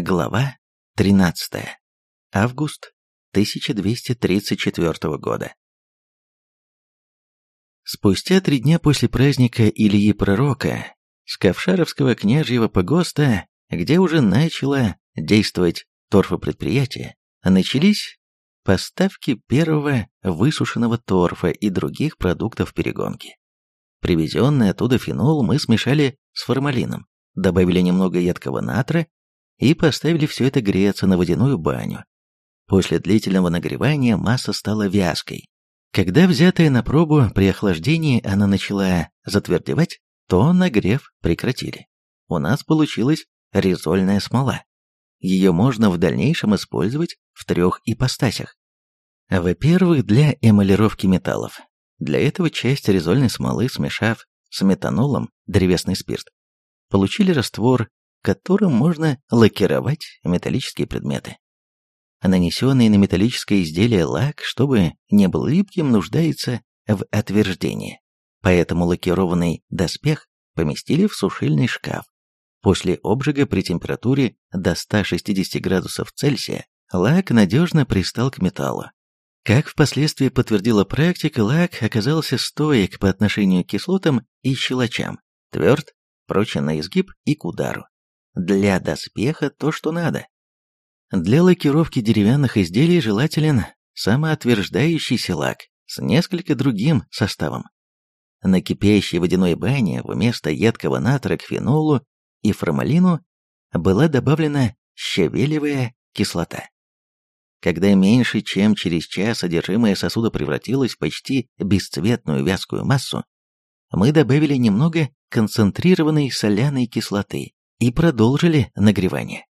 Глава 13. Август 1234 года. Спустя три дня после праздника Ильи Пророка с Ковшаровского княжьего погоста, где уже начало действовать торфопредприятие, начались поставки первого высушенного торфа и других продуктов перегонки. Привезенный оттуда фенол мы смешали с формалином, добавили немного едкого натра и поставили все это греться на водяную баню. После длительного нагревания масса стала вязкой. Когда взятая на пробу при охлаждении она начала затвердевать, то нагрев прекратили. У нас получилась резольная смола. Ее можно в дальнейшем использовать в трех ипостасях. Во-первых, для эмалировки металлов. Для этого часть резольной смолы, смешав с метанолом древесный спирт, получили раствор которым можно лакировать металлические предметы. Нанесенный на металлическое изделие лак, чтобы не был липким, нуждается в отверждении. Поэтому лакированный доспех поместили в сушильный шкаф. После обжига при температуре до 160 градусов Цельсия лак надежно пристал к металлу. Как впоследствии подтвердила практика, лак оказался стоек по отношению к кислотам и щелочам, тверд, прочен на изгиб и к удару. Для доспеха то, что надо. Для лакировки деревянных изделий желателен самоотверждающийся лак с несколько другим составом. На кипящей водяной бане вместо едкого натра к фенолу и формалину была добавлена щавелевая кислота. Когда меньше чем через час содержимое сосуда превратилось в почти бесцветную вязкую массу, мы добавили немного концентрированной соляной кислоты и продолжили нагревание.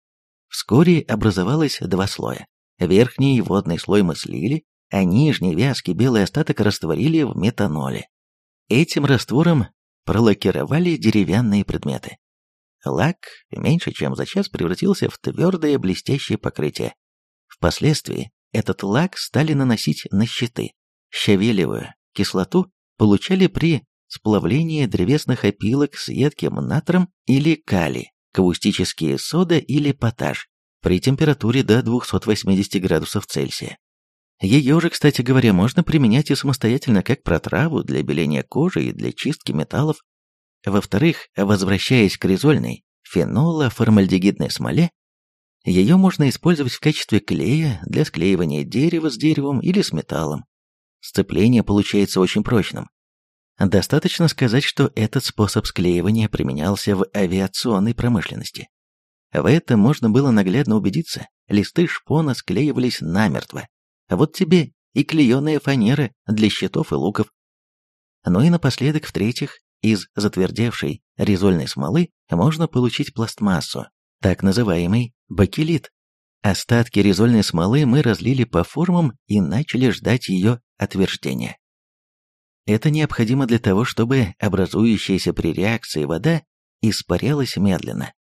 Вскоре образовалось два слоя. Верхний водный слой мы слили, а нижний вязкий белый остаток растворили в метаноле. Этим раствором пролакировали деревянные предметы. Лак меньше чем за час превратился в твердое блестящее покрытие. Впоследствии этот лак стали наносить на щиты. Щавелевую кислоту получали при сплавлении древесных опилок с едким натром или калий каустические сода или поташ при температуре до 280 градусов Цельсия. Ее же, кстати говоря, можно применять и самостоятельно как протраву для беления кожи и для чистки металлов. Во-вторых, возвращаясь к резольной фенолоформальдегидной смоле, ее можно использовать в качестве клея для склеивания дерева с деревом или с металлом. Сцепление получается очень прочным, Достаточно сказать, что этот способ склеивания применялся в авиационной промышленности. В этом можно было наглядно убедиться. Листы шпона склеивались намертво. А вот тебе и клееная фанера для щитов и луков. Ну и напоследок, в-третьих, из затвердевшей резольной смолы можно получить пластмассу, так называемый бакелит. Остатки резольной смолы мы разлили по формам и начали ждать ее отверждения. Это необходимо для того, чтобы образующаяся при реакции вода испарялась медленно,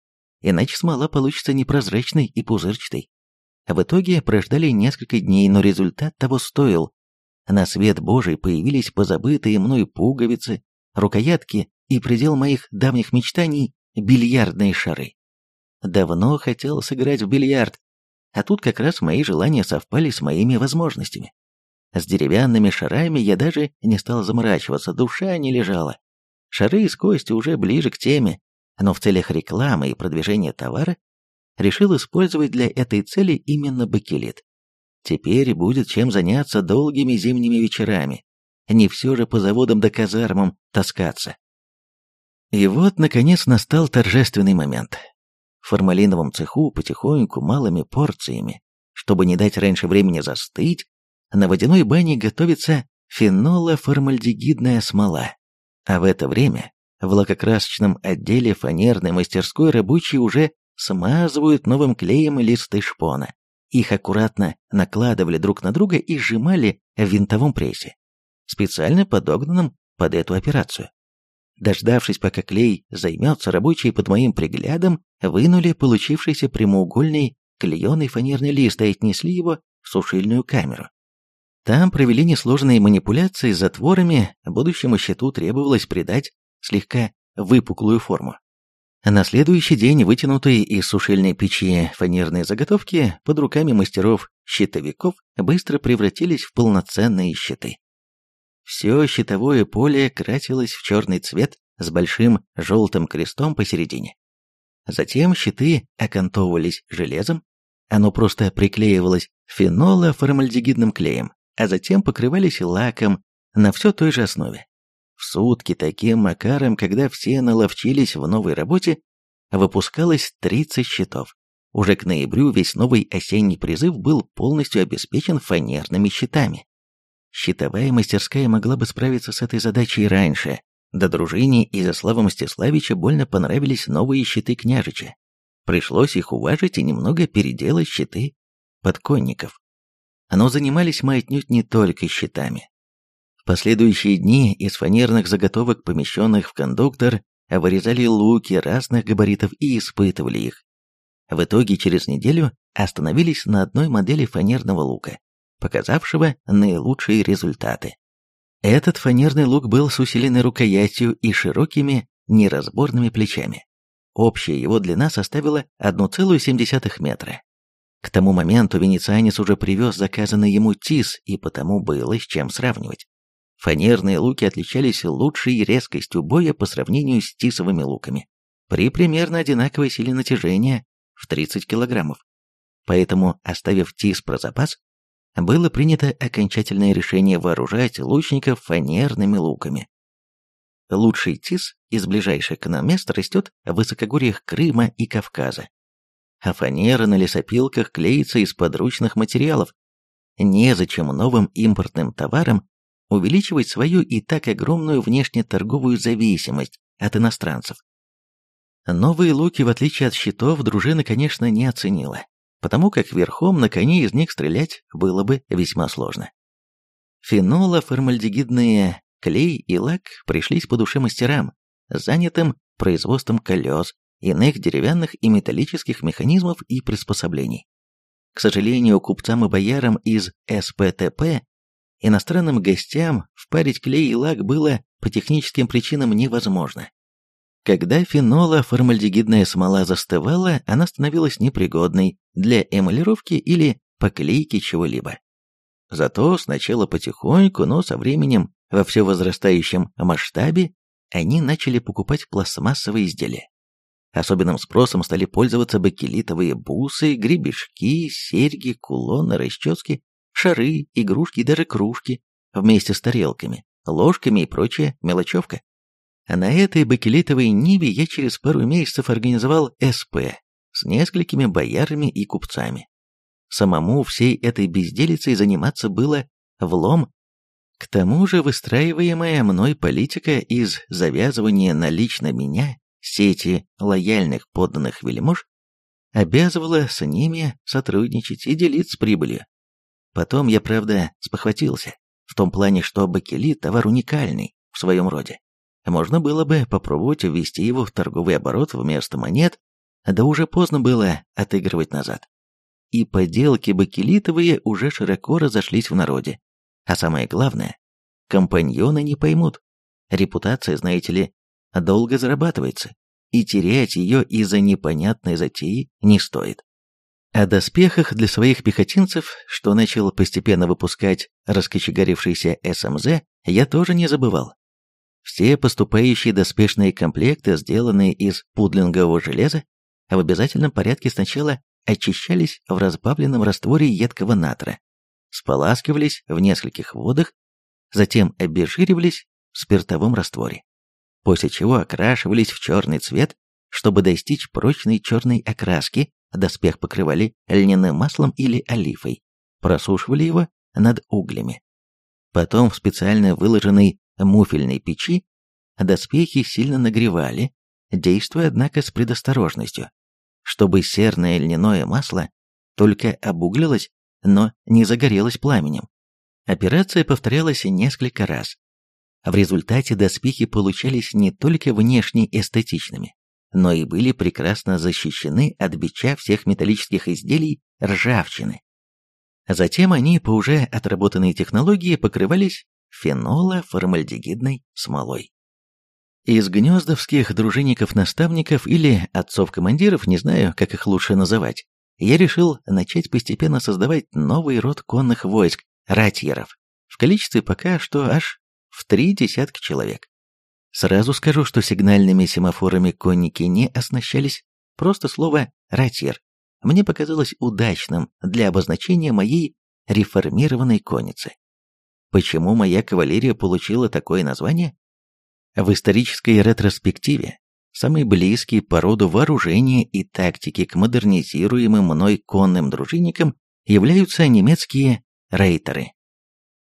иначе смола получится непрозрачной и пузырчатой. В итоге прождали несколько дней, но результат того стоил. На свет Божий появились позабытые мной пуговицы, рукоятки и предел моих давних мечтаний – бильярдные шары. Давно хотел сыграть в бильярд, а тут как раз мои желания совпали с моими возможностями. С деревянными шарами я даже не стал заморачиваться, душа не лежала. Шары из кости уже ближе к теме, но в целях рекламы и продвижения товара решил использовать для этой цели именно бакелит. Теперь будет чем заняться долгими зимними вечерами, не все же по заводам да казармам таскаться. И вот, наконец, настал торжественный момент. В формалиновом цеху потихоньку, малыми порциями, чтобы не дать раньше времени застыть, на водяной бане готовится фенолоформальдегидная смола. А в это время в лакокрасочном отделе фанерной мастерской рабочие уже смазывают новым клеем листы шпона. Их аккуратно накладывали друг на друга и сжимали в винтовом прессе, специально подогнанном под эту операцию. Дождавшись, пока клей займется, рабочие под моим приглядом вынули получившийся прямоугольный клееный фанерный лист и отнесли его в сушильную камеру. Там провели несложные манипуляции с затворами, будущему щиту требовалось придать слегка выпуклую форму. На следующий день вытянутые из сушильной печи фанерные заготовки под руками мастеров-щитовиков быстро превратились в полноценные щиты. Все щитовое поле красилось в черный цвет с большим желтым крестом посередине. Затем щиты окантовывались железом, оно просто приклеивалось фенолоформальдегидным клеем, а затем покрывались лаком на все той же основе. В сутки таким макаром, когда все наловчились в новой работе, выпускалось 30 щитов. Уже к ноябрю весь новый осенний призыв был полностью обеспечен фанерными щитами. Щитовая мастерская могла бы справиться с этой задачей раньше. До дружине и Заслава Мстиславича больно понравились новые щиты княжича. Пришлось их уважить и немного переделать щиты подконников. Но занимались мы отнюдь не только щитами последующие дни из фанерных заготовок, помещенных в кондуктор, вырезали луки разных габаритов и испытывали их. В итоге через неделю остановились на одной модели фанерного лука, показавшего наилучшие результаты. Этот фанерный лук был с усиленной рукоятью и широкими неразборными плечами. Общая его длина составила 1,7 метра. К тому моменту венецианец уже привез заказанный ему тис, и потому было с чем сравнивать. Фанерные луки отличались лучшей резкостью боя по сравнению с тисовыми луками, при примерно одинаковой силе натяжения в 30 килограммов. Поэтому, оставив тис про запас, было принято окончательное решение вооружать лучников фанерными луками. Лучший тис из ближайших к нам мест растет в высокогорьях Крыма и Кавказа. А фанера на лесопилках клеится из подручных материалов. Незачем новым импортным товарам увеличивать свою и так огромную внешнеторговую зависимость от иностранцев. Новые луки, в отличие от щитов, дружина, конечно, не оценила, потому как верхом на коне из них стрелять было бы весьма сложно. Фенолоформальдегидные клей и лак пришлись по душе мастерам, занятым производством колес, иных деревянных и металлических механизмов и приспособлений. К сожалению, купцам и боярам из СПТП Иностранным гостям впарить клей и лак было по техническим причинам невозможно. Когда фенола-формальдегидная смола застывала, она становилась непригодной для эмалировки или поклейки чего-либо. Зато сначала потихоньку, но со временем во все возрастающем масштабе они начали покупать пластмассовые изделия. Особенным спросом стали пользоваться бакелитовые бусы, гребешки, серьги, кулоны, расчески, шары, игрушки и даже кружки, вместе с тарелками, ложками и прочая мелочевка. А на этой бакелитовой ниве я через пару месяцев организовал СП с несколькими боярами и купцами. Самому всей этой безделицей заниматься было влом. К тому же выстраиваемая мной политика из завязывания на лично меня сети лояльных подданных вельмож обязывала с ними сотрудничать и делиться прибылью. Потом я, правда, спохватился, в том плане, что бакелит – товар уникальный в своем роде. Можно было бы попробовать ввести его в торговый оборот вместо монет, да уже поздно было отыгрывать назад. И поделки бакелитовые уже широко разошлись в народе. А самое главное, компаньоны не поймут. Репутация, знаете ли, долго зарабатывается, и терять ее из-за непонятной затеи не стоит. О доспехах для своих пехотинцев, что начал постепенно выпускать раскочегарившийся СМЗ, я тоже не забывал. Все поступающие доспешные комплекты, сделанные из пудлингового железа, в обязательном порядке сначала очищались в разбавленном растворе едкого натра, споласкивались в нескольких водах, затем обезжиривались в спиртовом растворе, после чего окрашивались в черный цвет, чтобы достичь прочной черной окраски Доспех покрывали льняным маслом или олифой, просушивали его над углями. Потом в специально выложенной муфельной печи доспехи сильно нагревали, действуя, однако, с предосторожностью, чтобы серное льняное масло только обуглилось, но не загорелось пламенем. Операция повторялась несколько раз. В результате доспехи получались не только внешне эстетичными, но и были прекрасно защищены от бича всех металлических изделий ржавчины. Затем они по уже отработанной технологии покрывались фенолоформальдегидной смолой. Из гнездовских дружинников-наставников или отцов-командиров, не знаю, как их лучше называть, я решил начать постепенно создавать новый род конных войск, ратьеров, в количестве пока что аж в три десятка человек. Сразу скажу, что сигнальными семафорами конники не оснащались, просто слово «ратьер» мне показалось удачным для обозначения моей реформированной конницы. Почему моя кавалерия получила такое название? В исторической ретроспективе самые близкие по роду вооружения и тактики к модернизируемым мной конным дружинникам являются немецкие рейтеры.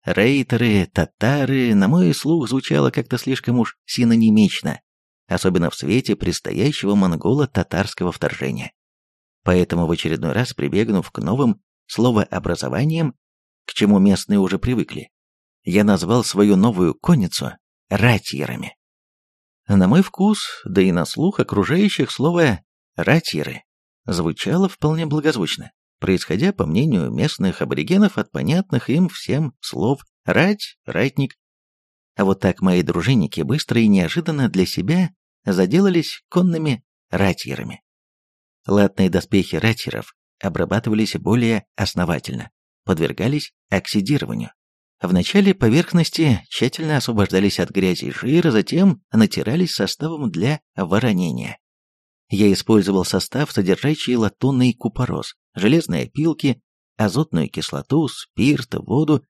Рейтеры, татары, на мой слух, звучало как-то слишком уж синонимично, особенно в свете предстоящего монголо-татарского вторжения. Поэтому в очередной раз, прибегнув к новым словообразованиям, к чему местные уже привыкли, я назвал свою новую конницу ратьерами. На мой вкус, да и на слух окружающих слово «ратьеры» звучало вполне благозвучно, происходя, по мнению местных аборигенов, от понятных им всем слов «рать», «ратник». А вот так мои дружинники быстро и неожиданно для себя заделались конными ратьерами. Латные доспехи ратьеров обрабатывались более основательно, подвергались оксидированию. В начале поверхности тщательно освобождались от грязи и жира, затем натирались составом для воронения. Я использовал состав, содержащий латунный купорос, железные опилки, азотную кислоту, спирт, воду,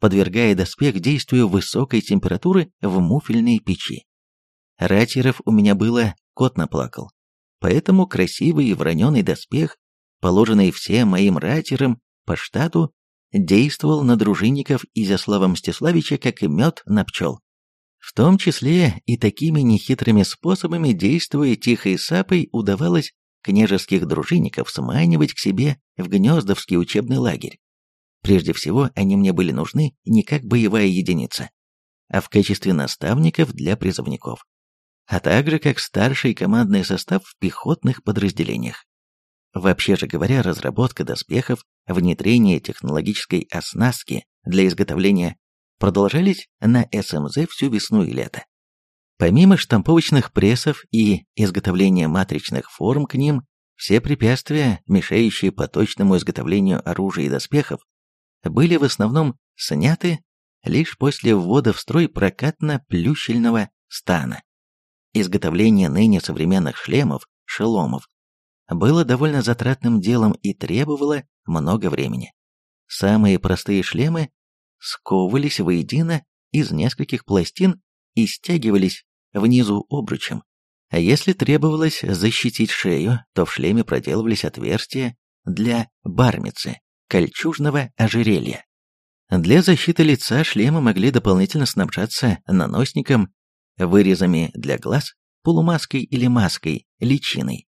подвергая доспех действию высокой температуры в муфельной печи. Ратеров у меня было кот наплакал, поэтому красивый вороненый доспех, положенный всем моим ратерам по штату, действовал на дружинников Изяслава Мстиславича как и мед на пчел. В том числе и такими нехитрыми способами, действуя тихой сапой, удавалось княжеских дружинников сманивать к себе в Гнездовский учебный лагерь. Прежде всего, они мне были нужны не как боевая единица, а в качестве наставников для призывников, а также как старший командный состав в пехотных подразделениях. Вообще же говоря, разработка доспехов, внедрение технологической оснастки для изготовления продолжались на СМЗ всю весну и лето. Помимо штамповочных прессов и изготовления матричных форм к ним, все препятствия, мешающие поточному изготовлению оружия и доспехов, были в основном сняты лишь после ввода в строй прокатно-плющельного стана. Изготовление ныне современных шлемов, шеломов, было довольно затратным делом и требовало много времени. Самые простые шлемы сковывались воедино из нескольких пластин и стягивались внизу обручем. А если требовалось защитить шею, то в шлеме проделывались отверстия для бармицы, кольчужного ожерелья. Для защиты лица шлемы могли дополнительно снабжаться наносником, вырезами для глаз, полумаской или маской, личиной.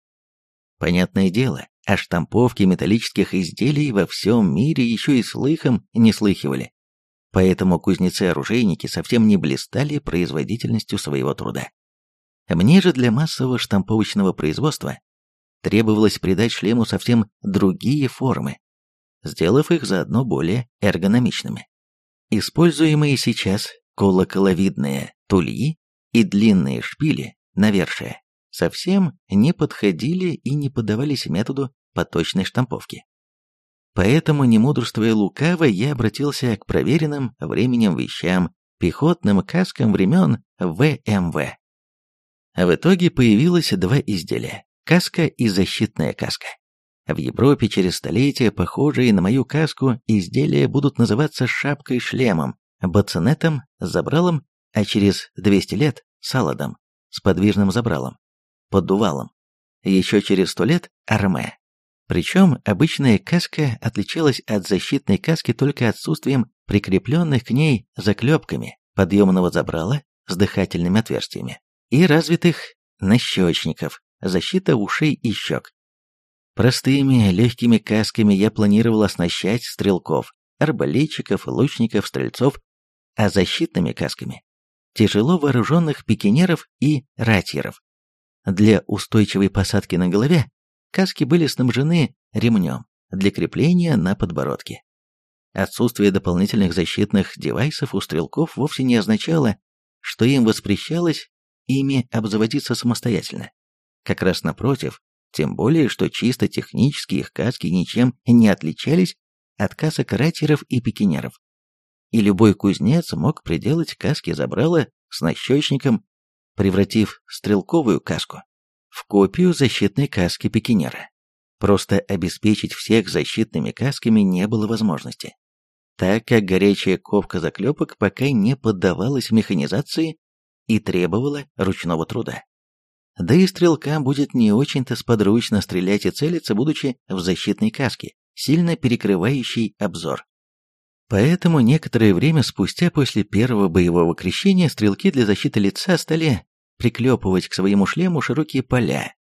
Понятное дело, о штамповке металлических изделий во всем мире еще и слыхом не слыхивали. Поэтому кузнецы-оружейники совсем не блистали производительностью своего труда. Мне же для массового штамповочного производства требовалось придать шлему совсем другие формы, сделав их заодно более эргономичными. Используемые сейчас колоколовидные тульи и длинные шпили, навершие, совсем не подходили и не поддавались методу поточной штамповки. Поэтому, не мудрствуя лукаво, я обратился к проверенным временем вещам, пехотным каскам времен ВМВ. В итоге появилось два изделия – каска и защитная каска. В Европе через столетия похожие на мою каску изделия будут называться шапкой-шлемом, бацинетом, забралом, а через 200 лет – саладом, с подвижным забралом, поддувалом. Еще через 100 лет – арме, причем обычная каска отличалась от защитной каски только отсутствием прикрепленных к ней заклепками подъемного забрала с дыхательными отверстиями и развитых нащечников, защита ушей и щек. Простыми легкими касками я планировал оснащать стрелков, арбалетчиков, лучников, стрельцов, а защитными касками – тяжело вооруженных пикинеров и ратьеров. Для устойчивой посадки на голове Каски были снабжены ремнем для крепления на подбородке. Отсутствие дополнительных защитных девайсов у стрелков вовсе не означало, что им воспрещалось ими обзаводиться самостоятельно. Как раз напротив, тем более, что чисто технически их каски ничем не отличались от касок ратеров и пикинеров. И любой кузнец мог приделать каски забрала с нащечником, превратив стрелковую каску в копию защитной каски пикинера. Просто обеспечить всех защитными касками не было возможности, так как горячая ковка заклепок пока не поддавалась механизации и требовала ручного труда. Да и стрелкам будет не очень-то сподручно стрелять и целиться, будучи в защитной каске, сильно перекрывающей обзор. Поэтому некоторое время спустя после первого боевого крещения стрелки для защиты лица стали приклепывать к своему шлему широкие поля.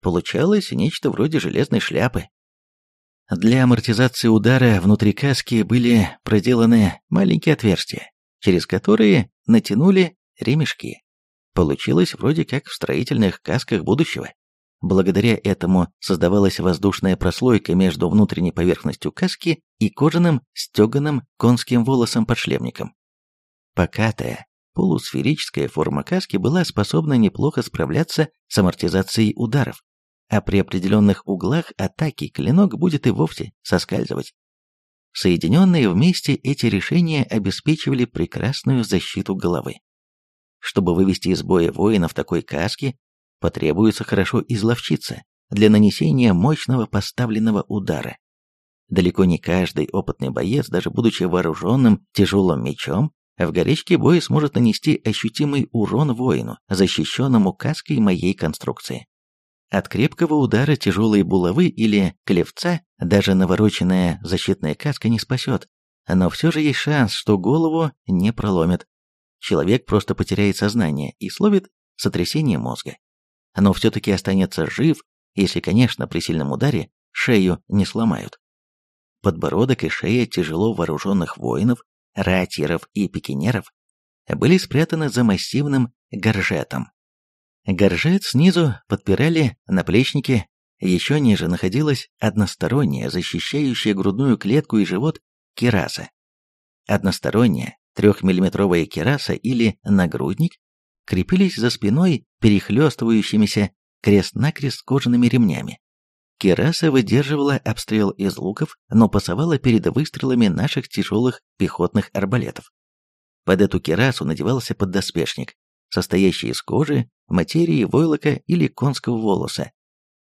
Получалось нечто вроде железной шляпы. Для амортизации удара внутри каски были проделаны маленькие отверстия, через которые натянули ремешки. Получилось вроде как в строительных касках будущего. Благодаря этому создавалась воздушная прослойка между внутренней поверхностью каски и кожаным стеганым конским волосом подшлемником. Покатая, полусферическая форма каски была способна неплохо справляться с амортизацией ударов, а при определенных углах атаки клинок будет и вовсе соскальзывать. Соединенные вместе эти решения обеспечивали прекрасную защиту головы. Чтобы вывести из боя воина в такой каске, потребуется хорошо изловчиться для нанесения мощного поставленного удара. Далеко не каждый опытный боец, даже будучи вооруженным тяжелым мечом, в горячке боя сможет нанести ощутимый урон воину, защищенному каской моей конструкции. От крепкого удара тяжелой булавы или клевца даже навороченная защитная каска не спасет, но все же есть шанс, что голову не проломит, человек просто потеряет сознание и словит сотрясение мозга. Но все-таки останется жив, если, конечно, при сильном ударе шею не сломают. Подбородок и шея тяжело вооруженных воинов, ратьеров и пикинеров были спрятаны за массивным горжетом. Горжет снизу подпирали наплечники, еще ниже находилась односторонняя, защищающая грудную клетку и живот, кираса. Односторонняя, трехмиллиметровая кераса или нагрудник крепились за спиной перехлестывающимися крест-накрест кожаными ремнями. Кераса выдерживала обстрел из луков, но пасовала перед выстрелами наших тяжелых пехотных арбалетов. Под эту керасу надевался поддоспешник, состоящий из кожи, материи, войлока или конского волоса.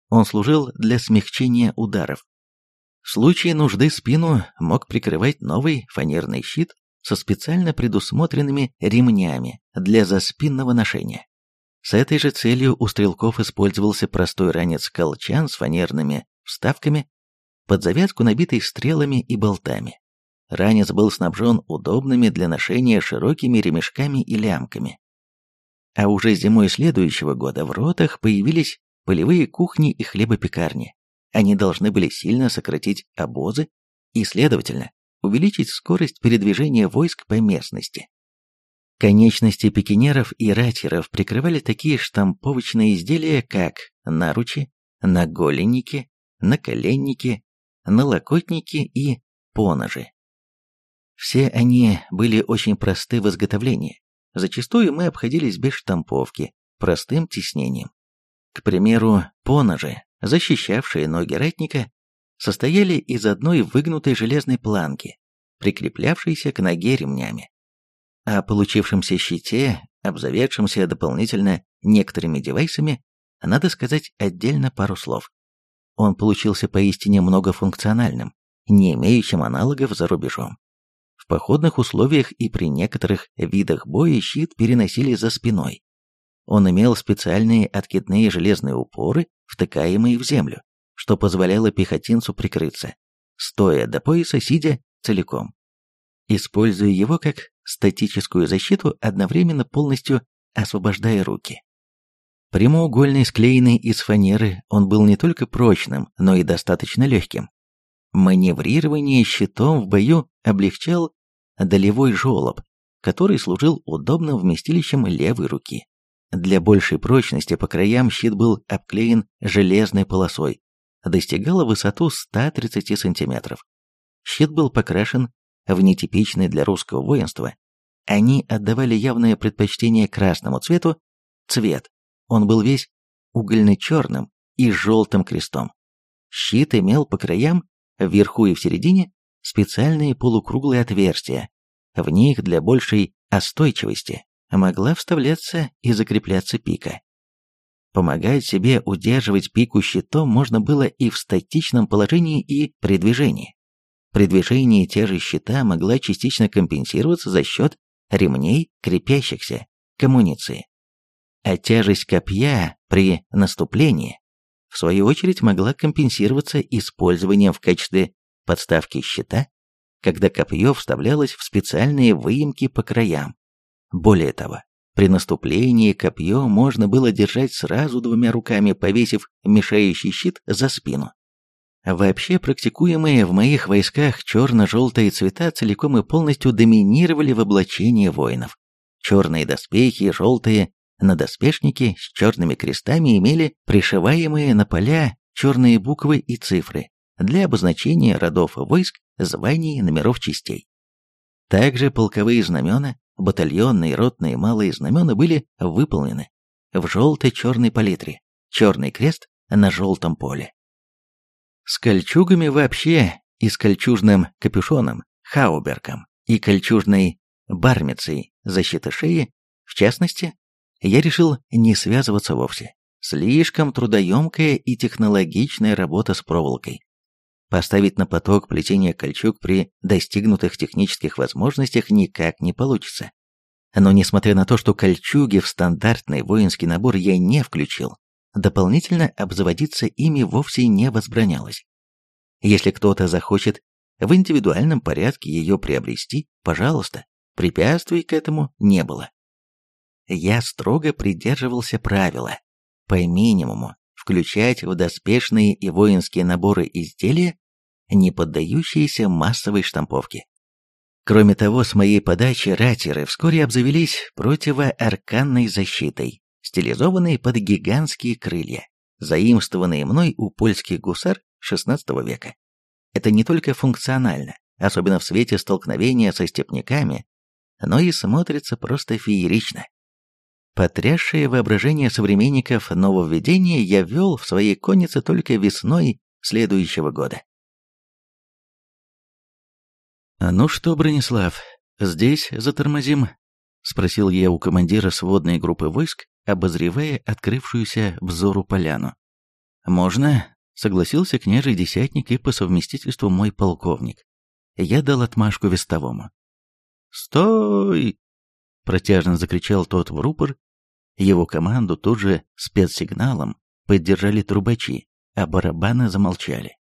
Он служил для смягчения ударов. В случае нужды спину мог прикрывать новый фанерный щит со специально предусмотренными ремнями для заспинного ношения. С этой же целью у стрелков использовался простой ранец-колчан с фанерными вставками, под завязку набитый стрелами и болтами. Ранец был снабжен удобными для ношения широкими ремешками и лямками. А уже зимой следующего года в ротах появились полевые кухни и хлебопекарни. Они должны были сильно сократить обозы и, следовательно, увеличить скорость передвижения войск по местности. Конечности пикинеров и ратеров прикрывали такие штамповочные изделия, как наручи, наголенники, наколенники, налокотники и поножи. Все они были очень просты в изготовлении. Зачастую мы обходились без штамповки, простым тиснением. К примеру, поножи, защищавшие ноги ратника, состояли из одной выгнутой железной планки, прикреплявшейся к ноге ремнями. О получившемся щите, обзаведшемся дополнительно некоторыми девайсами, надо сказать отдельно пару слов. Он получился поистине многофункциональным, не имеющим аналогов за рубежом. В походных условиях и при некоторых видах боя щит переносили за спиной. Он имел специальные откидные железные упоры, втыкаемые в землю, что позволяло пехотинцу прикрыться, стоя до пояса, сидя целиком. Используя его как статическую защиту, одновременно полностью освобождая руки. Прямоугольный, склеенный из фанеры, он был не только прочным, но и достаточно легким. Маневрирование щитом в бою облегчал долевой жолоб, который служил удобным вместилищем левой руки. Для большей прочности по краям щит был обклеен железной полосой, достигала высоту 130 сантиметров. Щит был покрашен в нетипичный для русского воинства. Они отдавали явное предпочтение красному цвету, цвет. Он был весь угольно-черным и желтым крестом. Щит имел по краям, вверху и в середине, специальные полукруглые отверстия. В них для большей остойчивости могла вставляться и закрепляться пика. Помогать себе удерживать пику щитом можно было и в статичном положении, и при движении. При движении тяжесть щита могла частично компенсироваться за счет ремней, крепящихся к амуниции. А тяжесть копья при наступлении, в свою очередь, могла компенсироваться использованием в качестве подставки щита, когда копье вставлялось в специальные выемки по краям. Более того, при наступлении копье можно было держать сразу двумя руками, повесив мешающий щит за спину. Вообще, практикуемые в моих войсках черно-желтые цвета целиком и полностью доминировали в облачении воинов. Черные доспехи, желтые надоспешники с черными крестами имели пришиваемые на поля черные буквы и цифры для обозначения родов войск, званий, номеров частей. Также полковые знамена батальонные, ротные, малые знамена были выполнены в желто-черной палитре, черный крест на желтом поле. С кольчугами вообще и с кольчужным капюшоном, хауберком и кольчужной бармицей защиты шеи, в частности, я решил не связываться вовсе. Слишком трудоемкая и технологичная работа с проволокой. Поставить на поток плетение кольчуг при достигнутых технических возможностях никак не получится. Но несмотря на то, что кольчуги в стандартный воинский набор я не включил, дополнительно обзаводиться ими вовсе не возбранялось. Если кто-то захочет в индивидуальном порядке ее приобрести, пожалуйста, препятствий к этому не было. Я строго придерживался правила по минимуму включать в доспешные и воинские наборы изделия, не поддающиеся массовой штамповке. Кроме того, с моей подачи ратеры вскоре обзавелись противоарканной защитой, стилизованной под гигантские крылья, заимствованные мной у польских гусар XVI века. Это не только функционально, особенно в свете столкновения со степняками, но и смотрится просто феерично. Потрясшее воображение современников нововведения я ввел в своей коннице только весной следующего года. «А «Ну что, Бронислав, здесь затормозим?» — спросил я у командира сводной группы войск, обозревая открывшуюся взору поляну. «Можно?» — согласился княжий десятник и по совместительству мой полковник. Я дал отмашку вестовому. «Стой!» — протяжно закричал тот в рупор его команду тут же спецсигналом поддержали трубачи, а барабаны замолчали.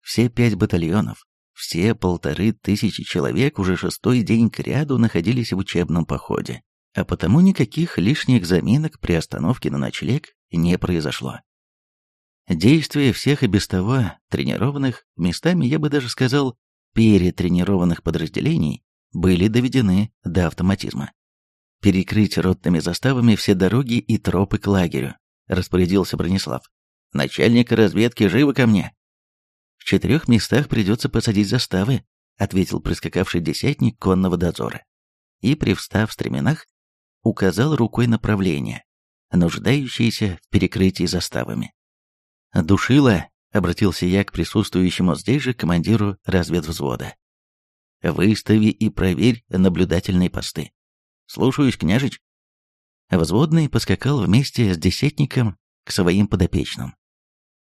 Все пять батальонов, все полторы тысячи человек уже шестой день кряду находились в учебном походе, а потому никаких лишних заминок при остановке на ночлег не произошло. Действия всех и без того тренированных, местами я бы даже сказал, перетренированных подразделений были доведены до автоматизма перекрыть ротными заставами все дороги и тропы к лагерю», — распорядился Бронислав. «Начальника разведки живо ко мне!» «В четырех местах придется посадить заставы», — ответил прискакавший десятник конного дозора. И, привстав в стременах, указал рукой направление, нуждающееся в перекрытии заставами. «Душила», — обратился я к присутствующему здесь же командиру разведвзвода. «Выстави и проверь наблюдательные посты. «Слушаюсь, княжич». Взводный поскакал вместе с десятником к своим подопечным.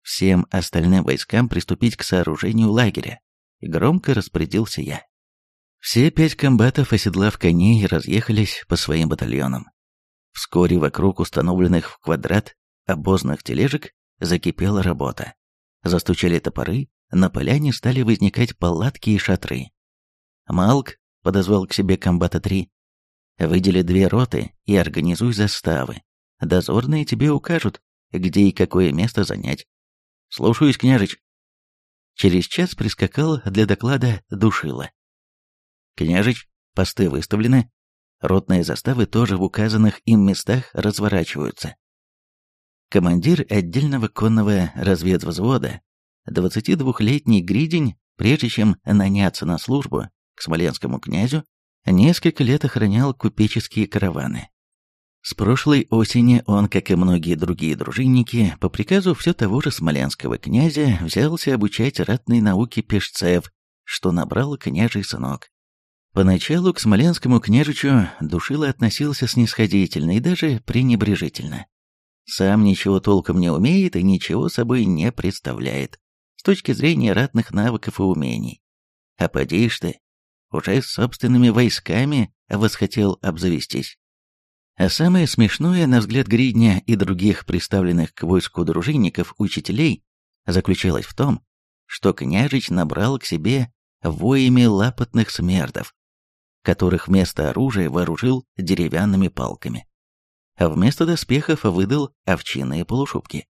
Всем остальным войскам приступить к сооружению лагеря. Громко распорядился я. Все пять комбатов, оседлав коней, разъехались по своим батальонам. Вскоре вокруг установленных в квадрат обозных тележек закипела работа. Застучали топоры, на поляне стали возникать палатки и шатры. Малк подозвал к себе комбата три, Выдели две роты и организуй заставы. Дозорные тебе укажут, где и какое место занять. Слушаюсь, княжич. Через час прискакал для доклада Душила. Княжич, посты выставлены. Ротные заставы тоже в указанных им местах разворачиваются. Командир отдельного конного разведвзвода, 22-летний Гридень, прежде чем наняться на службу к смоленскому князю, Несколько лет охранял купеческие караваны. С прошлой осени он, как и многие другие дружинники, по приказу все того же смоленского князя взялся обучать ратной науке пешцев, что набрал княжий сынок. Поначалу к смоленскому княжичу Душила относился снисходительно и даже пренебрежительно. Сам ничего толком не умеет и ничего собой не представляет с точки зрения ратных навыков и умений. А поди ж ты, уже с собственными войсками восхотел обзавестись. А самое смешное, на взгляд Гридня и других представленных к войску дружинников учителей, заключалось в том, что княжич набрал к себе воями лапотных смердов, которых вместо оружия вооружил деревянными палками, а вместо доспехов выдал овчинные полушубки.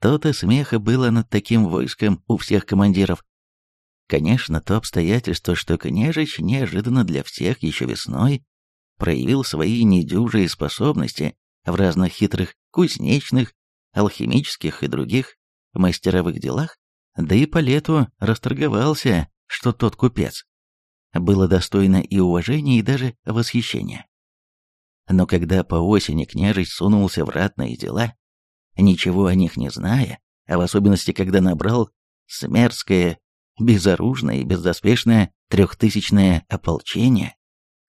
То-то смеха было над таким войском у всех командиров. Конечно, то обстоятельство, что княжич неожиданно для всех еще весной проявил свои недюжие способности в разных хитрых кузнечных, алхимических и других мастеровых делах, да и по лету расторговался, что тот купец. Было достойно и уважения, и даже восхищения. Но когда по осени княжич сунулся в ратные дела, ничего о них не зная, а в особенности, когда набрал смерское, безоружное и бездоспешное трехтысячное ополчение,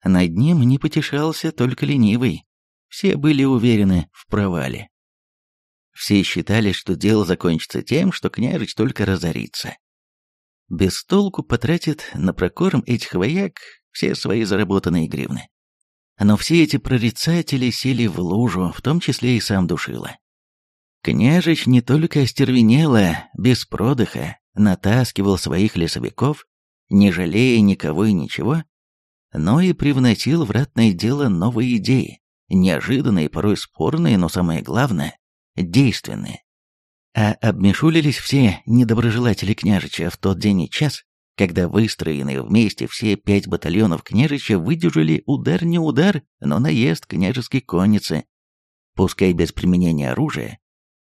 над ним не потешался только ленивый. Все были уверены в провале. Все считали, что дело закончится тем, что княжич только разорится. Без толку потратит на прокорм этих вояк все свои заработанные гривны. Но все эти прорицатели сели в лужу, в том числе и сам Душила. Княжич не только остервенело, без продыха, натаскивал своих лесовиков, не жалея никого и ничего, но и привносил в ратное дело новые идеи, неожиданные, порой спорные, но самое главное – действенные. А обмешулились все недоброжелатели княжича в тот день и час, когда выстроенные вместе все пять батальонов княжича выдержали удар не удар, но наезд княжеской конницы, пускай без применения оружия,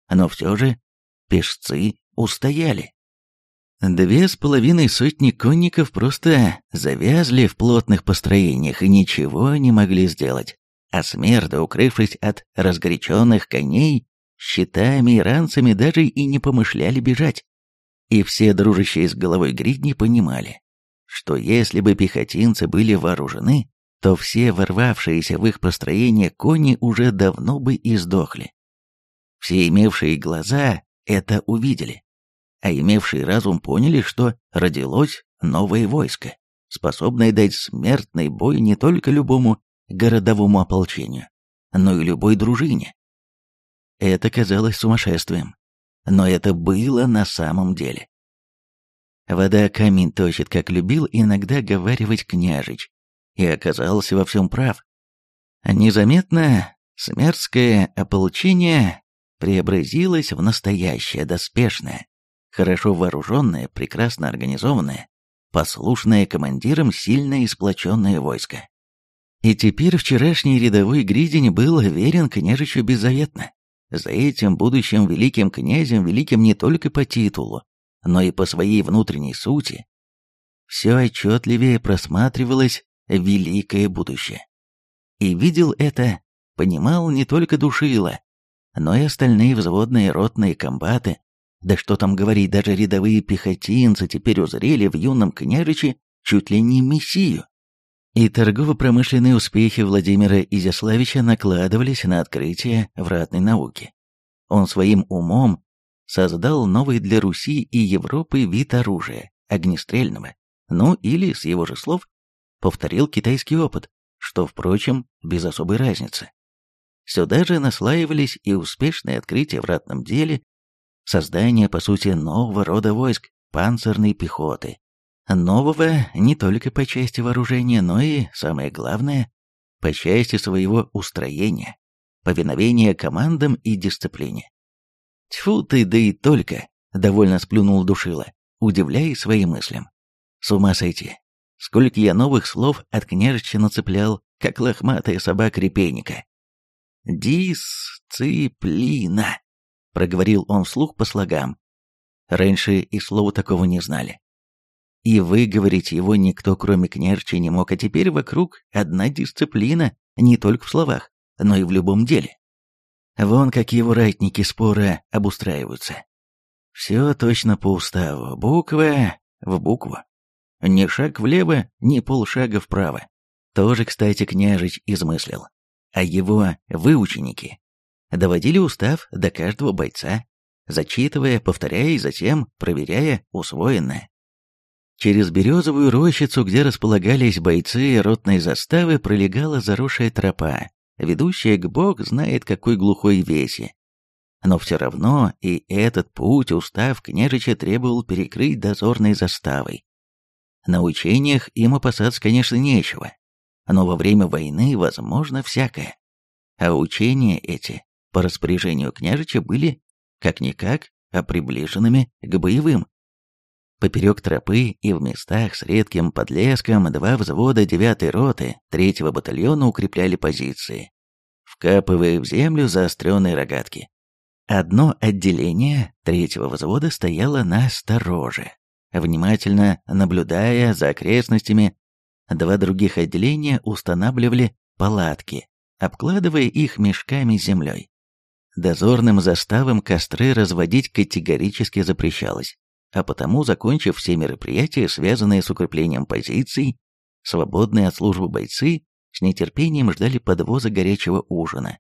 но все же пешцы устояли. Две с половиной сотни конников просто завязли в плотных построениях и ничего не могли сделать, а смерда, укрывшись от разгоряченных коней, щитами и ранцами даже и не помышляли бежать. И все дружащие с головой гридни понимали, что если бы пехотинцы были вооружены, то все ворвавшиеся в их построение кони уже давно бы и сдохли. Все имевшие глаза это увидели, а имевшие разум поняли, что родилось новое войско, способное дать смертный бой не только любому городовому ополчению, но и любой дружине. Это казалось сумасшествием, но это было на самом деле. Вода камень точит, как любил иногда говаривать княжич, и оказался во всем прав. Незаметно смертское ополчение преобразилось в настоящее, доспешное, хорошо вооруженное, прекрасно организованное, послушное командирам сильное и сплоченное войско. И теперь вчерашний рядовой Гридень был верен княжичу беззаветно. За этим будущим великим князем, великим не только по титулу, но и по своей внутренней сути, все отчетливее просматривалось великое будущее. И видел это, понимал не только Душила, но и остальные взводные ротные комбаты, да что там говорить, даже рядовые пехотинцы теперь узрели в юном княжиче чуть ли не мессию. И торгово-промышленные успехи Владимира Изяславича накладывались на открытие вратной науки. Он своим умом создал новый для Руси и Европы вид оружия, огнестрельного, ну или, с его же слов, повторил китайский опыт, что, впрочем, без особой разницы. Сюда же наслаивались и успешные открытия в ратном деле, создание, по сути, нового рода войск, панцирной пехоты, Нового не только по части вооружения, но и, самое главное, по части своего устроения, повиновения командам и дисциплине. Тьфу ты, да и только, довольно сплюнул Душила, удивляясь своим мыслям. С ума сойти. Сколько я новых слов от княжича нацеплял, как лохматая собака репейника. «Дисциплина», — проговорил он вслух по слогам. Раньше и слова такого не знали и выговорить его никто, кроме княжича, не мог, а теперь вокруг одна дисциплина, не только в словах, но и в любом деле. Вон как его ратники спора обустраиваются. Все точно по уставу, буква в букву. Ни шаг влево, ни полшага вправо. Тоже, кстати, княжич измыслил. А его выученики доводили устав до каждого бойца, зачитывая, повторяя и затем проверяя усвоенное. Через березовую рощицу, где располагались бойцы ротной заставы, пролегала заросшая тропа, ведущая к бог знает какой глухой веси. Но все равно и этот путь устав княжича требовал перекрыть дозорной заставой. На учениях им опасаться, конечно, нечего, но во время войны возможно всякое. А учения эти, по распоряжению княжича, были, как-никак, а приближенными к боевым. Поперек тропы и в местах с редким подлеском два взвода 9-й роты 3-го батальона укрепляли позиции, вкапывая в землю заостренные рогатки. Одно отделение третьего взвода стояло на стороже, внимательно наблюдая за окрестностями. Два других отделения устанавливали палатки, обкладывая их мешками с землей. Дозорным заставам костры разводить категорически запрещалось а потому, закончив все мероприятия, связанные с укреплением позиций, свободные от службы бойцы с нетерпением ждали подвоза горячего ужина.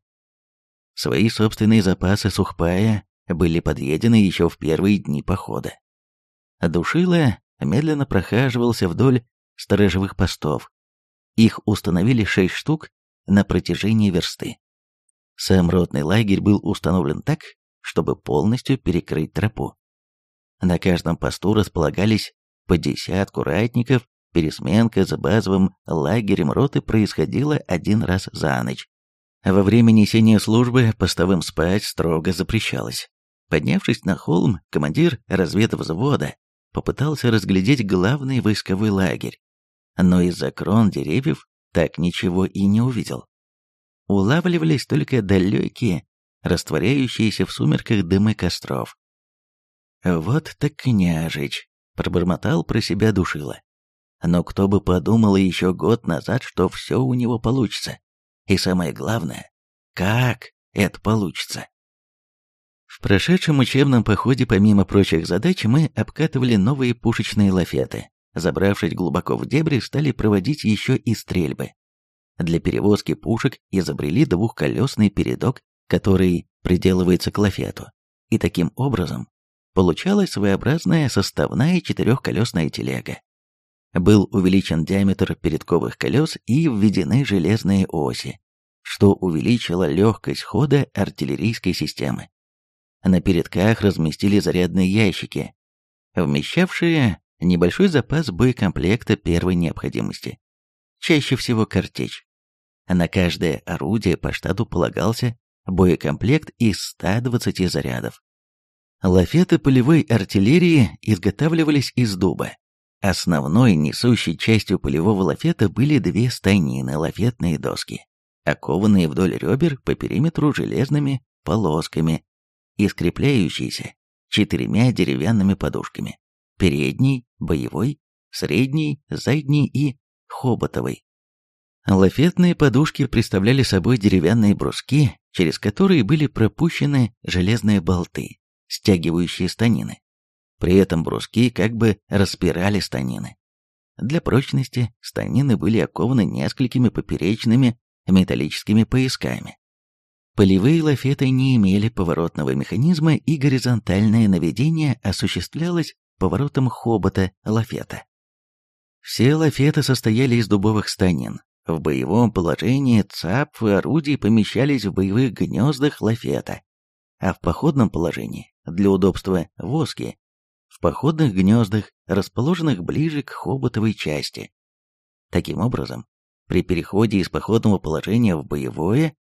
Свои собственные запасы сухпая были подъедены еще в первые дни похода. Душила медленно прохаживался вдоль сторожевых постов. Их установили шесть штук на протяжении версты. Сам ротный лагерь был установлен так, чтобы полностью перекрыть тропу. На каждом посту располагались по десятку ратников, пересменка за базовым лагерем роты происходила один раз за ночь. Во время несения службы постовым спать строго запрещалось. Поднявшись на холм, командир разведвзвода попытался разглядеть главный войсковой лагерь, но из-за крон деревьев так ничего и не увидел. Улавливались только далекие, растворяющиеся в сумерках дымы костров. «Вот так княжич», — пробормотал про себя душила. Но кто бы подумал еще год назад, что все у него получится. И самое главное, как это получится. В прошедшем учебном походе, помимо прочих задач, мы обкатывали новые пушечные лафеты. Забравшись глубоко в дебри, стали проводить еще и стрельбы. Для перевозки пушек изобрели двухколесный передок, который приделывается к лафету. И таким образом получалась своеобразная составная четырехколесная телега. Был увеличен диаметр передковых колес и введены железные оси, что увеличило легкость хода артиллерийской системы. На передках разместили зарядные ящики, вмещавшие небольшой запас боекомплекта первой необходимости, чаще всего картечь. На каждое орудие по штату полагался боекомплект из 120 зарядов. Лафеты полевой артиллерии изготавливались из дуба. Основной несущей частью полевого лафета были две станины лафетные доски, окованные вдоль ребер по периметру железными полосками и скрепляющиеся четырьмя деревянными подушками. Передней, боевой, средней, задней и хоботовой. Лафетные подушки представляли собой деревянные бруски, через которые были пропущены железные болты, стягивающие станины. При этом бруски как бы распирали станины. Для прочности станины были окованы несколькими поперечными металлическими поясками. Полевые лафеты не имели поворотного механизма и горизонтальное наведение осуществлялось поворотом хобота лафета. Все лафеты состояли из дубовых станин. В боевом положении цапфы орудий помещались в боевых гнездах лафета, а в походном положении для удобства воски в походных гнездах, расположенных ближе к хоботовой части. Таким образом, при переходе из походного положения в боевое,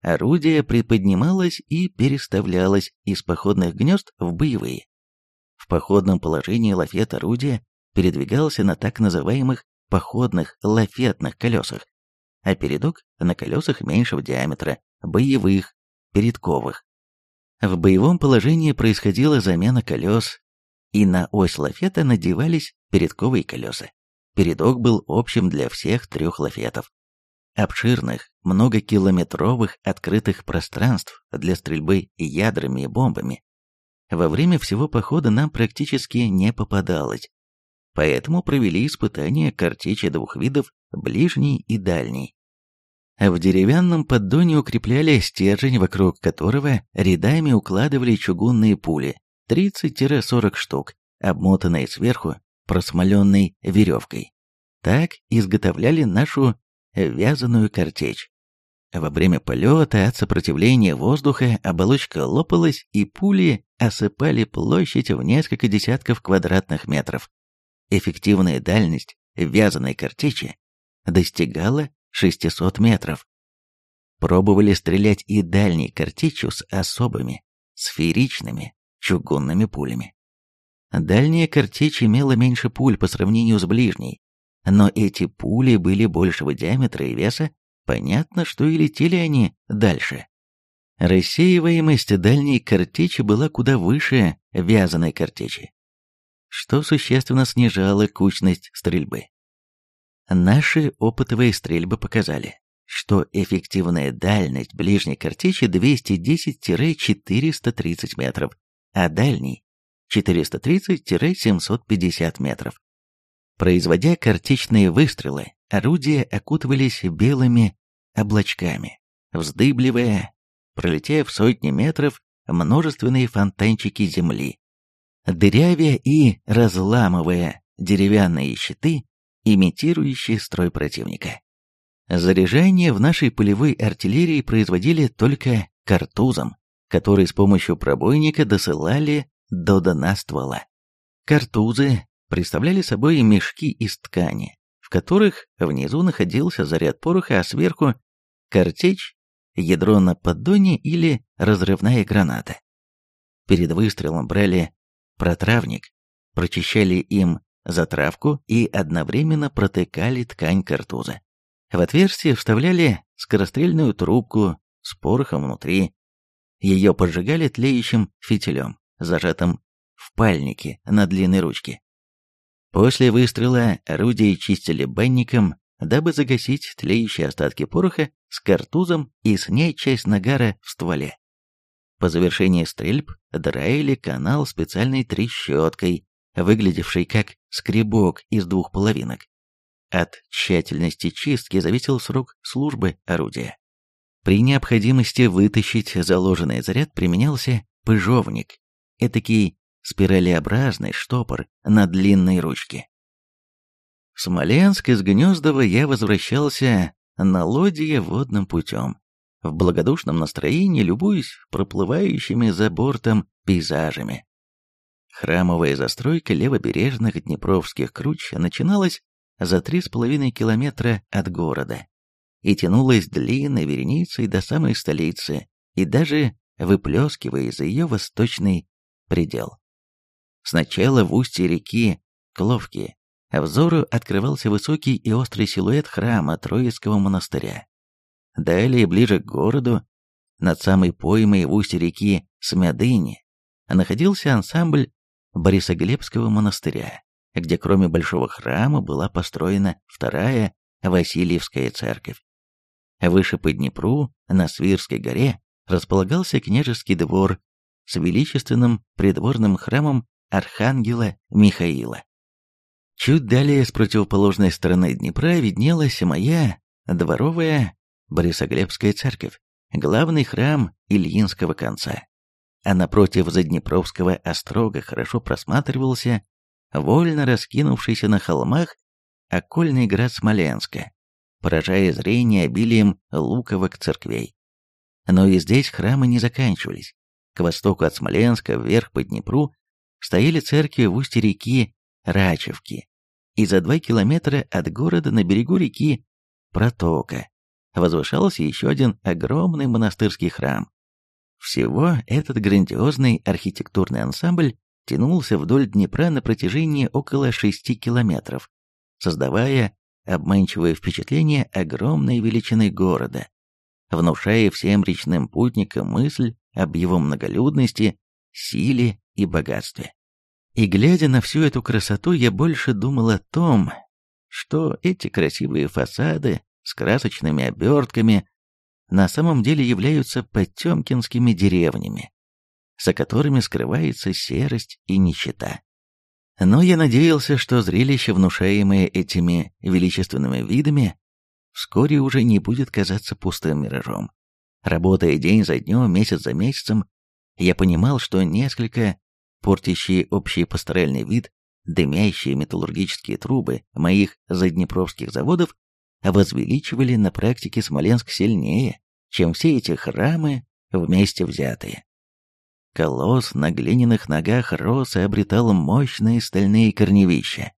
орудие приподнималось и переставлялось из походных гнезд в боевые. В походном положении лафет орудия передвигался на так называемых походных лафетных колесах, а передок на колесах меньшего диаметра, боевых, передковых. В боевом положении происходила замена колес, и на ось лафета надевались передковые колеса. Передок был общим для всех трех лафетов. обширных, многокилометровых открытых пространств для стрельбы ядрами и бомбами, во время всего похода нам практически не попадалось. Поэтому провели испытания картечи двух видов, ближней и дальней. В деревянном поддоне укрепляли стержень, вокруг которого рядами укладывали чугунные пули, 30-40 штук, обмотанные сверху просмоленной веревкой. Так изготовляли нашу вязаную картечь. Во время полета от сопротивления воздуха оболочка лопалась, и пули осыпали площадь в несколько десятков квадратных метров. Эффективная дальность вязаной картечи достигала 600 метров. Пробовали стрелять и дальней картечью с особыми, сферичными, чугунными пулями. Дальняя картечь имела меньше пуль по сравнению с ближней, но эти пули были большего диаметра и веса, понятно, что и летели они дальше. Рассеиваемость дальней картечи была куда выше вязаной картечи, что существенно снижало кучность стрельбы. Наши опытовые стрельбы показали, что эффективная дальность ближней картечи 210-430 метров, а дальней 430-750 метров. Производя картечные выстрелы, орудия окутывались белыми облачками, вздыбливая, пролетев сотни метров, множественные фонтанчики земли, дырявя и разламывая деревянные щиты, имитирующие строй противника. Заряжание в нашей полевой артиллерии производили только картузом, который с помощью пробойника досылали до дна ствола. Картузы представляли собой мешки из ткани, в которых внизу находился заряд пороха, а сверху картечь, ядро на поддоне или разрывная граната. Перед выстрелом брали протравник, прочищали им затравку и одновременно протыкали ткань картуза. В отверстие вставляли скорострельную трубку с порохом внутри. Ее поджигали тлеющим фитилем, зажатым в пальнике на длинной ручке. После выстрела орудие чистили банником, дабы загасить тлеющие остатки пороха с картузом и снять часть нагара в стволе. По завершении стрельб драили канал специальной трещоткой, выглядевшей как скребок из двух половинок. От тщательности чистки зависел срок службы орудия. При необходимости вытащить заложенный заряд применялся пыжовник, этакий спиралеобразный штопор на длинной ручке. В Смоленск из Гнездова я возвращался на лодье водным путем, в благодушном настроении любуясь проплывающими за бортом пейзажами. Храмовая застройка левобережных Днепровских круч начиналась за три с половиной километра от города и тянулась длинной вереницей до самой столицы и даже выплескивая за ее восточный предел. Сначала в устье реки Кловки взору открывался высокий и острый силуэт храма Троицкого монастыря. Далее, ближе к городу, над самой поймой в устье реки Смядыни, находился ансамбль Борисоглебского монастыря, где кроме большого храма была построена вторая Васильевская церковь. Выше по Днепру, на Свирской горе, располагался княжеский двор с величественным придворным храмом архангела Михаила. Чуть далее с противоположной стороны Днепра виднелась моя дворовая Борисоглебская церковь, главный храм Ильинского конца. А напротив Заднепровского острога хорошо просматривался вольно раскинувшийся на холмах окольный град Смоленска, поражая зрение обилием луковок церквей. Но и здесь храмы не заканчивались. К востоку от Смоленска, вверх по Днепру, стояли церкви в устье реки Рачевки, и за два километра от города на берегу реки Протока возвышался еще один огромный монастырский храм. Всего этот грандиозный архитектурный ансамбль тянулся вдоль Днепра на протяжении около шести километров, создавая обманчивое впечатление огромной величины города, внушая всем речным путникам мысль об его многолюдности, силе и богатстве. И глядя на всю эту красоту, я больше думал о том, что эти красивые фасады с красочными обертками, на самом деле являются потемкинскими деревнями, за которыми скрывается серость и нищета. Но я надеялся, что зрелище, внушаемое этими величественными видами, вскоре уже не будет казаться пустым миражом. Работая день за днем, месяц за месяцем, я понимал, что несколько портящие общий пасторальный вид, дымящие металлургические трубы моих заднепровских заводов возвеличивали на практике Смоленск сильнее, чем все эти храмы вместе взятые. Колосс на глиняных ногах рос и обретал мощные стальные корневища,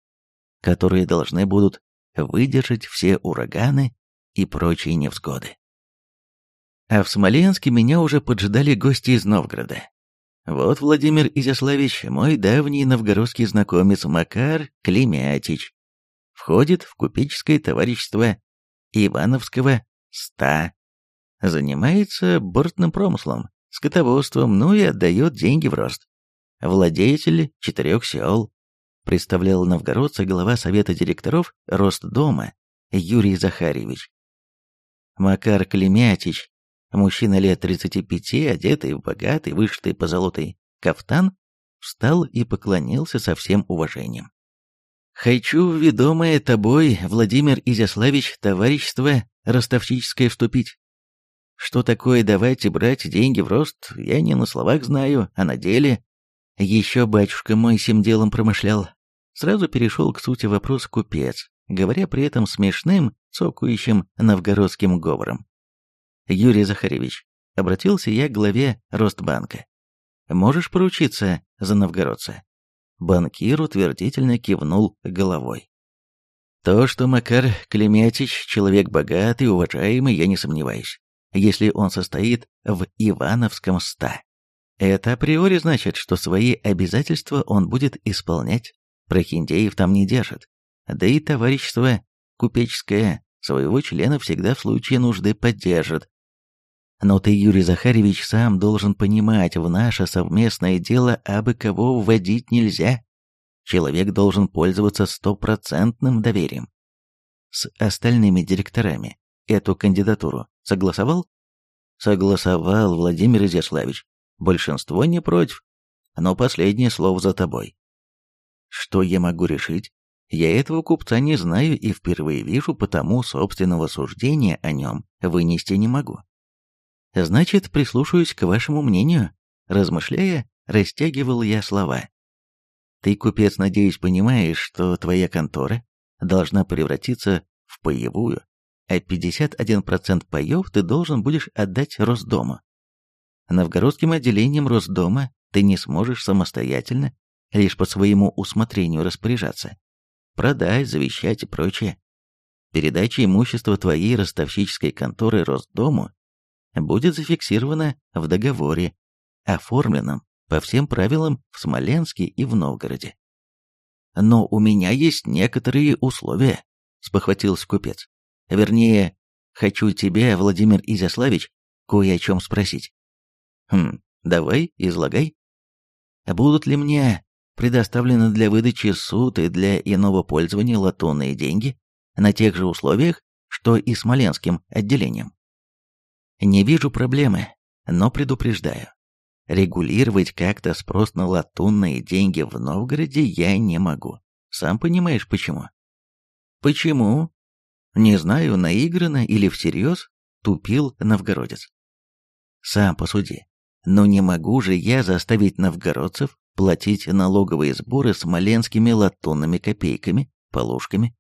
которые должны будут выдержать все ураганы и прочие невзгоды. А в Смоленске меня уже поджидали гости из Новгорода. Вот Владимир Изяславич, мой давний новгородский знакомец Макар Клемятич, входит в купеческое товарищество Ивановского ста, занимается бортным промыслом, скотоводством, ну и отдает деньги в рост. Владетель четырех сел, представлял новгородца глава совета директоров Ростдома Юрий Захарьевич. Макар Клемятич, мужчина лет 35, одетый в богатый, вышитый позолотой кафтан, встал и поклонился со всем уважением. «Хочу, ведомое тобой, Владимир Изяславич, товарищество ростовчическое вступить. Что такое давать и брать деньги в рост, я не на словах знаю, а на деле. Еще батюшка мой сим делом промышлял. Сразу перешел к сути вопрос купец, говоря при этом смешным, цокающим новгородским говором. Юрий Захаревич, обратился я к главе Ростбанка. Можешь поручиться за новгородца? Банкир утвердительно кивнул головой. То, что Макар Клемятич человек богатый, уважаемый, я не сомневаюсь если он состоит в Ивановском ста. Это априори значит, что свои обязательства он будет исполнять. Прохиндеев там не держит. Да и товарищество купеческое своего члена всегда в случае нужды поддержит. Но ты, Юрий Захаревич, сам должен понимать, в наше совместное дело абы кого вводить нельзя. Человек должен пользоваться стопроцентным доверием. С остальными директорами эту кандидатуру согласовал? Согласовал, Владимир Изяславич. Большинство не против, но последнее слово за тобой. Что я могу решить? Я этого купца не знаю и впервые вижу, потому собственного суждения о нем вынести не могу. Значит, прислушаюсь к вашему мнению. Размышляя, растягивал я слова. Ты, купец, надеюсь, понимаешь, что твоя контора должна превратиться в паевую, а 51% паев ты должен будешь отдать Росдому. Новгородским отделением Росдома ты не сможешь самостоятельно, лишь по своему усмотрению распоряжаться. Продать, завещать и прочее. Передача имущества твоей ростовщической конторы Росдому будет зафиксирована в договоре, оформленном по всем правилам в Смоленске и в Новгороде. «Но у меня есть некоторые условия», — спохватился купец. Вернее, хочу тебя, Владимир Изяславич, кое о чем спросить. Хм, давай, излагай. Будут ли мне предоставлены для выдачи суд и для иного пользования латунные деньги на тех же условиях, что и смоленским отделением? Не вижу проблемы, но предупреждаю. Регулировать как-то спрос на латунные деньги в Новгороде я не могу. Сам понимаешь почему. Почему? Не знаю, наигранно или всерьез, тупил новгородец. Сам посуди. Но не могу же я заставить новгородцев платить налоговые сборы смоленскими латунными копейками, полушками.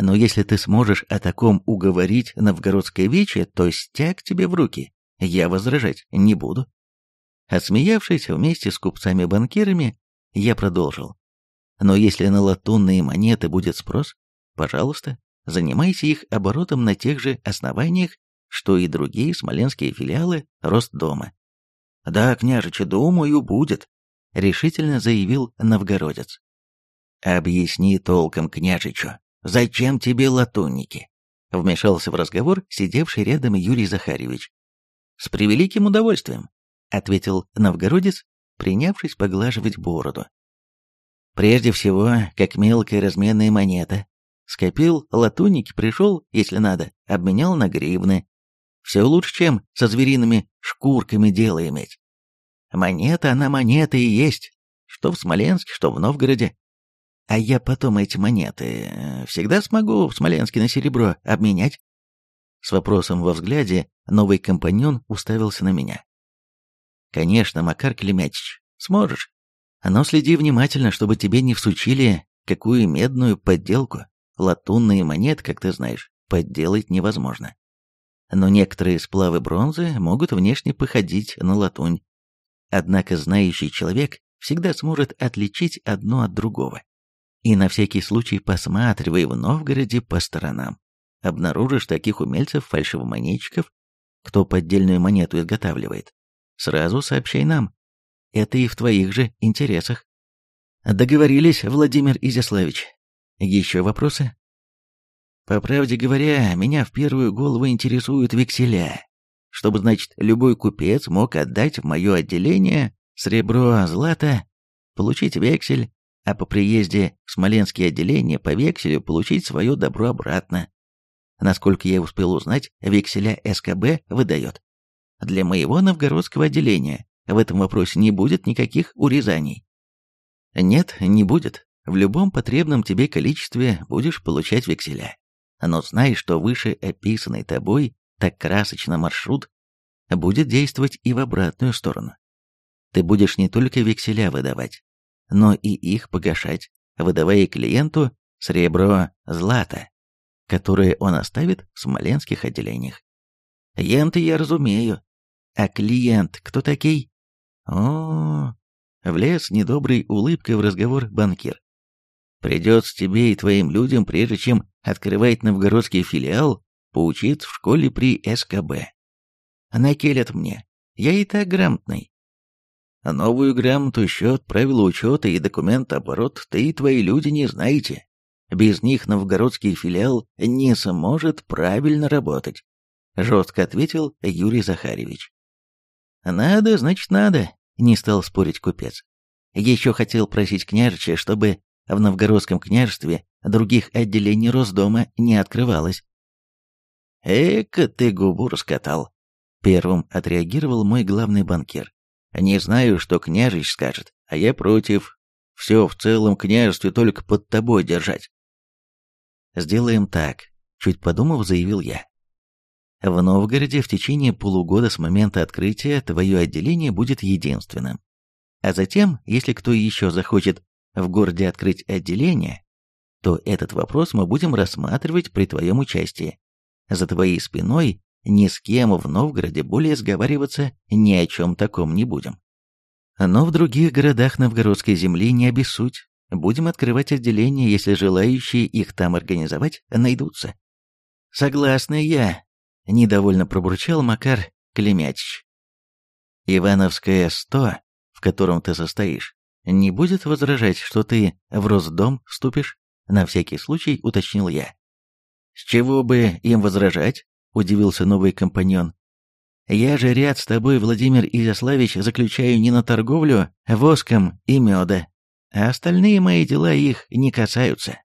Но если ты сможешь о таком уговорить новгородское вече, то стяг тебе в руки. Я возражать не буду. Отсмеявшись вместе с купцами-банкирами, я продолжил. Но если на латунные монеты будет спрос, пожалуйста, занимайся их оборотом на тех же основаниях, что и другие смоленские филиалы Ростдома. «Да, княжича, думаю, будет», — решительно заявил новгородец. «Объясни толком княжичу, зачем тебе латунники?» — вмешался в разговор сидевший рядом Юрий Захарьевич. «С превеликим удовольствием», — ответил новгородец, принявшись поглаживать бороду. «Прежде всего, как мелкая разменная монета, Скопил латунники, пришел, если надо, обменял на гривны. Все лучше, чем со звериными шкурками дело иметь. Монета она монета и есть, что в Смоленске, что в Новгороде. А я потом эти монеты э, всегда смогу в Смоленске на серебро обменять? С вопросом во взгляде новый компаньон уставился на меня. Конечно, Макар Клемятич, сможешь. Но следи внимательно, чтобы тебе не всучили какую медную подделку. Латунные монеты, как ты знаешь, подделать невозможно. Но некоторые сплавы бронзы могут внешне походить на латунь. Однако знающий человек всегда сможет отличить одно от другого. И на всякий случай посматривай в Новгороде по сторонам. Обнаружишь таких умельцев-фальшивомонетчиков, кто поддельную монету изготавливает. Сразу сообщай нам. Это и в твоих же интересах. Договорились, Владимир Изяславич. Еще вопросы? По правде говоря, меня в первую голову интересуют векселя. Чтобы, значит, любой купец мог отдать в мое отделение сребро, злато, получить вексель, а по приезде в Смоленские отделения по векселю получить свое добро обратно. Насколько я успел узнать, векселя СКБ выдает. Для моего новгородского отделения в этом вопросе не будет никаких урезаний. Нет, не будет. В любом потребном тебе количестве будешь получать векселя. Но знай, что выше описанный тобой так красочно маршрут будет действовать и в обратную сторону. Ты будешь не только векселя выдавать, но и их погашать, выдавая клиенту сребро злато, которое он оставит в смоленских отделениях. Енты я разумею. А клиент кто такой? О, влез недоброй улыбкой в разговор банкир. Придется тебе и твоим людям, прежде чем открывать новгородский филиал, поучиться в школе при СКБ. Накелят мне. Я и так грамотный. Новую грамоту, счет, правила учета и документ оборот ты и твои люди не знаете. Без них новгородский филиал не сможет правильно работать», — жестко ответил Юрий Захаревич. «Надо, значит, надо», — не стал спорить купец. Еще хотел просить княжича, чтобы в новгородском княжестве других отделений Росдома не открывалось. «Эка ты губу раскатал», — первым отреагировал мой главный банкир. Не знаю, что княжич скажет, а я против. Все в целом княжестве только под тобой держать. Сделаем так, чуть подумав, заявил я. В Новгороде в течение полугода с момента открытия твое отделение будет единственным. А затем, если кто еще захочет в городе открыть отделение, то этот вопрос мы будем рассматривать при твоем участии. За твоей спиной ни с кем в Новгороде более сговариваться ни о чем таком не будем. Но в других городах новгородской земли не обессудь. Будем открывать отделения, если желающие их там организовать найдутся. Согласны я, недовольно пробурчал Макар Клемятич. Ивановская 100, в котором ты состоишь, не будет возражать, что ты в Росдом вступишь? На всякий случай уточнил я. С чего бы им возражать? — удивился новый компаньон. «Я же ряд с тобой, Владимир Изяславич, заключаю не на торговлю воском и меда, а остальные мои дела их не касаются».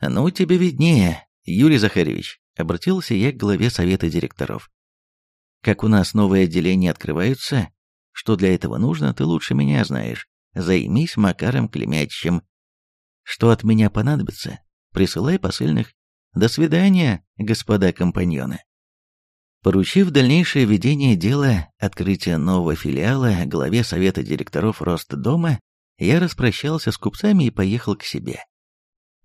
«Ну, тебе виднее, Юрий Захаревич», — обратился я к главе совета директоров. «Как у нас новые отделения открываются, что для этого нужно, ты лучше меня знаешь. Займись Макаром Клемячичем. Что от меня понадобится, присылай посыльных. До свидания, господа компаньоны». Поручив дальнейшее ведение дела открытия нового филиала главе совета директоров Ростдома, я распрощался с купцами и поехал к себе.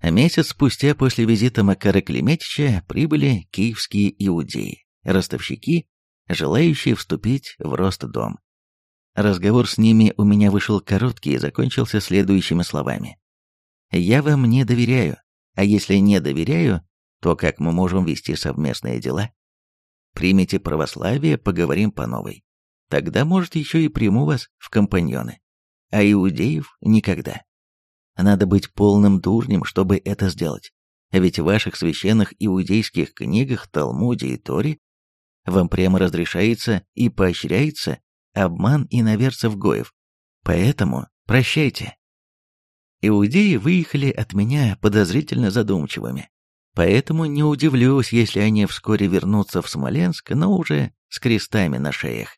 Месяц спустя после визита Макара Клеметича прибыли киевские иудеи, ростовщики, желающие вступить в Ростдом. Разговор с ними у меня вышел короткий и закончился следующими словами. «Я вам не доверяю, а если не доверяю, то как мы можем вести совместные дела?» Примите православие, поговорим по новой. Тогда, может, еще и приму вас в компаньоны. А иудеев никогда. Надо быть полным дурнем, чтобы это сделать. Ведь в ваших священных иудейских книгах, Талмуде и Торе вам прямо разрешается и поощряется обман иноверцев Гоев. Поэтому прощайте. Иудеи выехали от меня подозрительно задумчивыми. Поэтому не удивлюсь, если они вскоре вернутся в Смоленск, но уже с крестами на шеях.